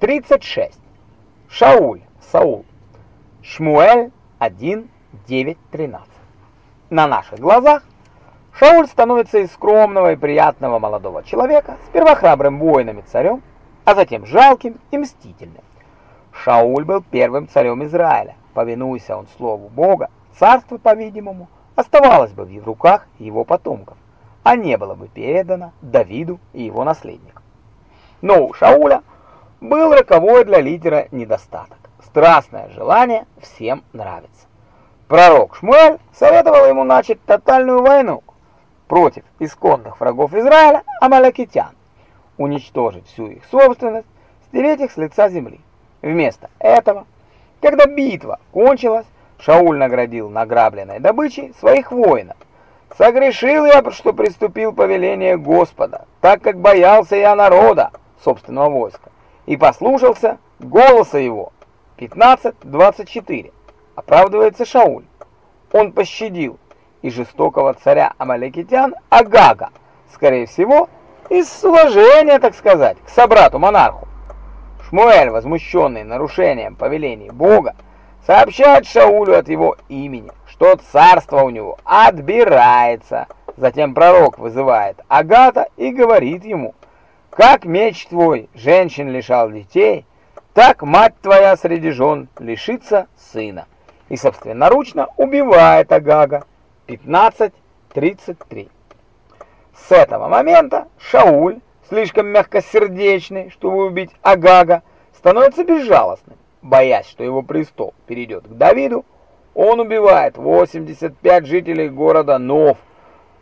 36. Шауль, Саул. Шмуэль 1, 9, 13. На наших глазах Шауль становится из скромного и приятного молодого человека, сперва храбрым воином и царем, а затем жалким и мстительным. Шауль был первым царем Израиля. Повинуйся он слову Бога, царство, по-видимому, оставалось бы в руках его потомков, а не было бы передано Давиду и его наследникам. Но у Шауля был роковой для лидера недостаток – страстное желание всем нравиться. Пророк Шмуэль советовал ему начать тотальную войну против исконных врагов Израиля, амалякитян, уничтожить всю их собственность, стереть их с лица земли. Вместо этого, когда битва кончилась, Шауль наградил награбленной добычей своих воинов. «Согрешил я, что приступил повеление Господа, так как боялся я народа, собственного войска, и послушался голоса его». 15.24. Оправдывается Шауль. Он пощадил и жестокого царя Амалекитян Агага, скорее всего, из уважения, так сказать, к собрату-монарху. Шмуэль, возмущенный нарушением повелений Бога, сообщает Шаулю от его имени, что царство у него отбирается. Затем пророк вызывает Агата и говорит ему, «Как меч твой женщин лишал детей, так мать твоя среди жен лишится сына». И собственноручно убивает Агага. 15.33 С этого момента Шауль, слишком мягкосердечный, чтобы убить Агага, становится безжалостным. Боясь, что его престол перейдет к Давиду, он убивает 85 жителей города Нов,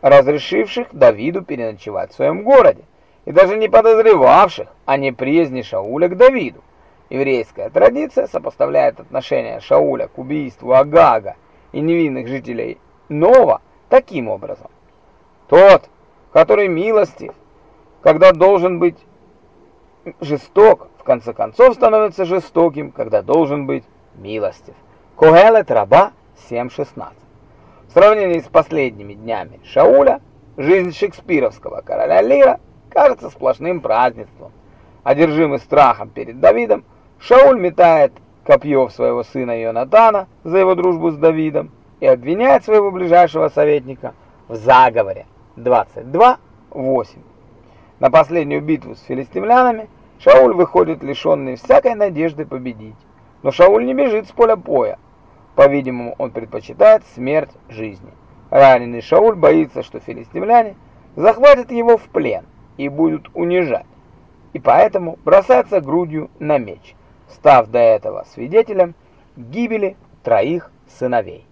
разрешивших Давиду переночевать в своем городе, и даже не подозревавших о неприязни Шауля к Давиду. Еврейская традиция сопоставляет отношение Шауля к убийству Агага и невинных жителей Нова таким образом. Тот, который милостив, когда должен быть жесток, в конце концов становится жестоким, когда должен быть милостив. Когелет Раба 7.16 В сравнении с последними днями Шауля, жизнь шекспировского короля Лира кажется сплошным празднеством. Одержимый страхом перед Давидом, Шауль метает копье в своего сына Йонатана за его дружбу с Давидом и обвиняет своего ближайшего советника в заговоре 22.8. На последнюю битву с филистимлянами Шауль выходит лишенный всякой надежды победить. Но Шауль не бежит с поля боя. По-видимому, он предпочитает смерть жизни. Раненый Шауль боится, что филистимляне захватят его в плен и будут унижать. И поэтому бросается грудью на меч, став до этого свидетелем гибели троих сыновей.